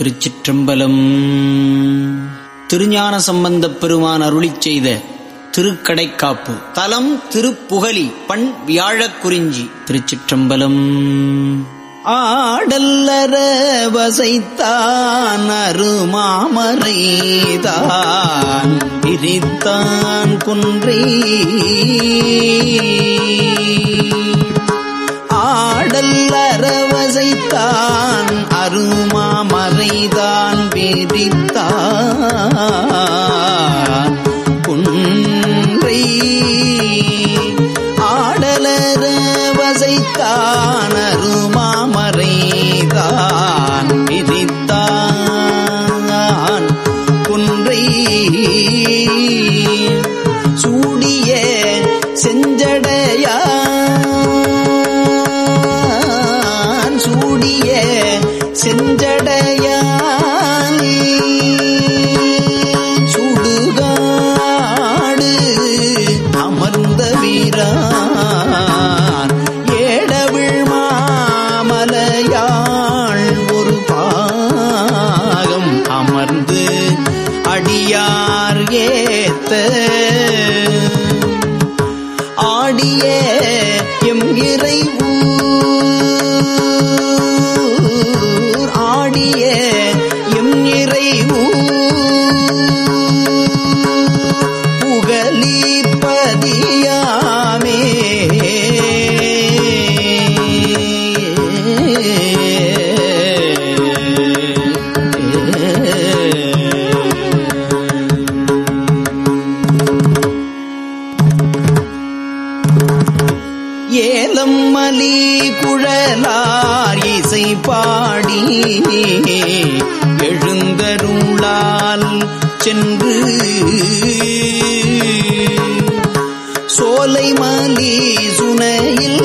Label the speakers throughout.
Speaker 1: திருச்சிற்றம்பலம். திருஞான சம்பந்தப் பெருமான் அருளி செய்த திருக்கடைக்காப்பு. தலம் திருப்புகலி பண் வியாழக் குறிஞ்சி. திருச்சிற்றம்பலம். ஆடல்லற வசைத்தான் அருமாமரைதான் பிரித்தான் குன்றே. விரிசைத்தான் அருமா மறைதான் விரித்தான் குன்றை ஆடலர வசைத்தான் அருமா மறைதான் விரித்தான் குன்றை ஓலை மாலி சுனையில்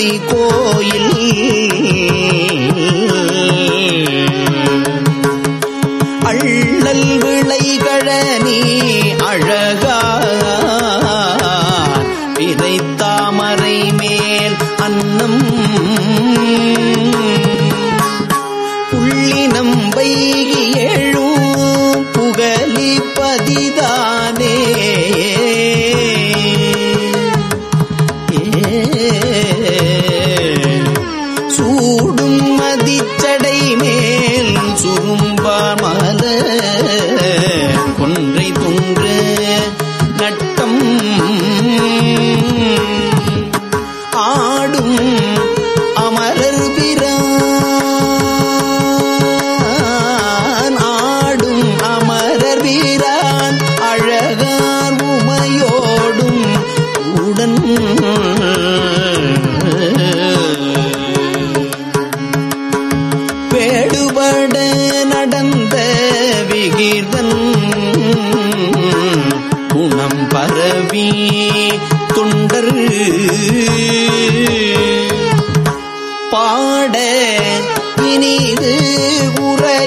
Speaker 1: மறை கோயில். அள்ளல் விளைகழனி அழகா. இதை தாமரை மேல் அன்னம். புள்ளினம் வைகி எழும் புகழி பதிதானே. பாட இனிது உரை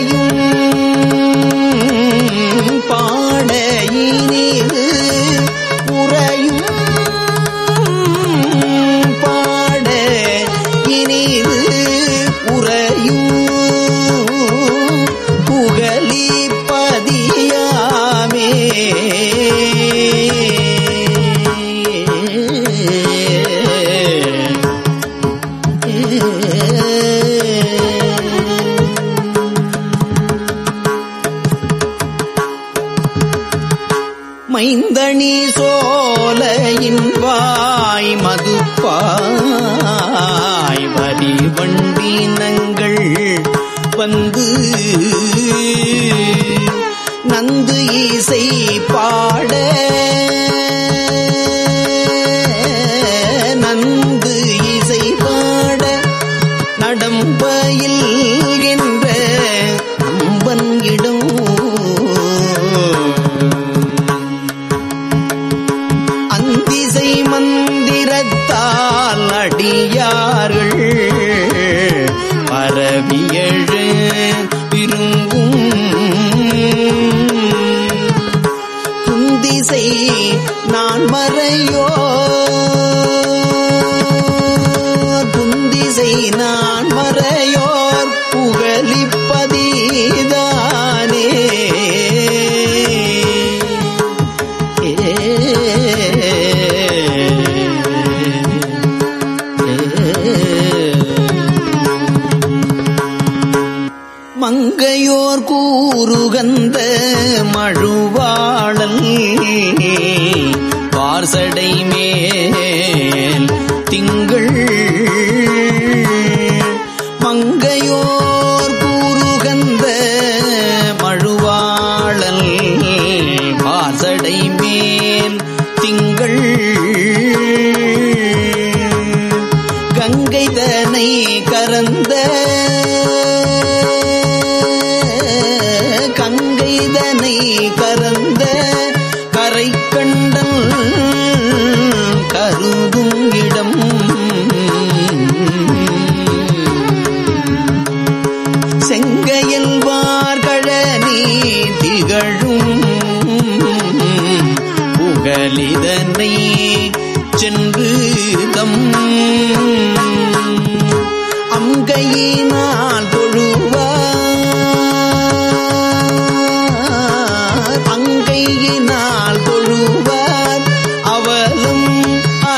Speaker 1: நந்து இசை பாட. நந்து இசை பாட. நடம்பயில் என்ற அம்பன் இடம். அந்திசை மந்திரத்தால் அடியார்கள்.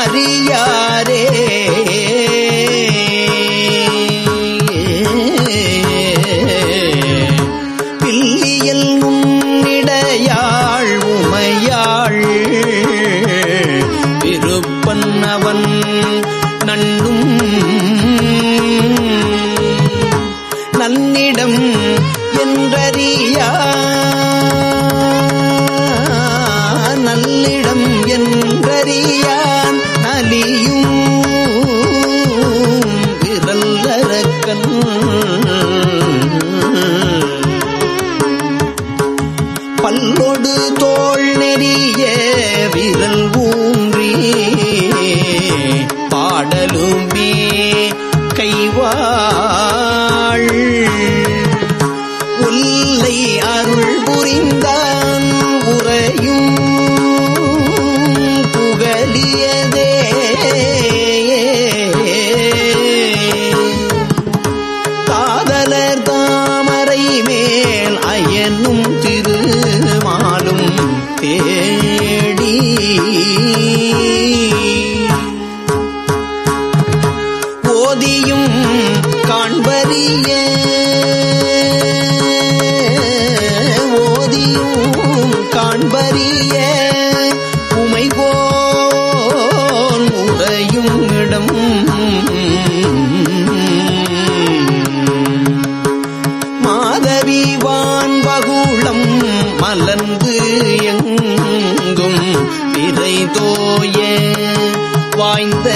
Speaker 1: அறியாரே காண்பறிய ஓதியும் காண்பறிய உமை போல் உடையும் இடம். மாதவி வான் பகுளம் மலர்ந்து எங்கும் இறை தோய. வாய்ந்த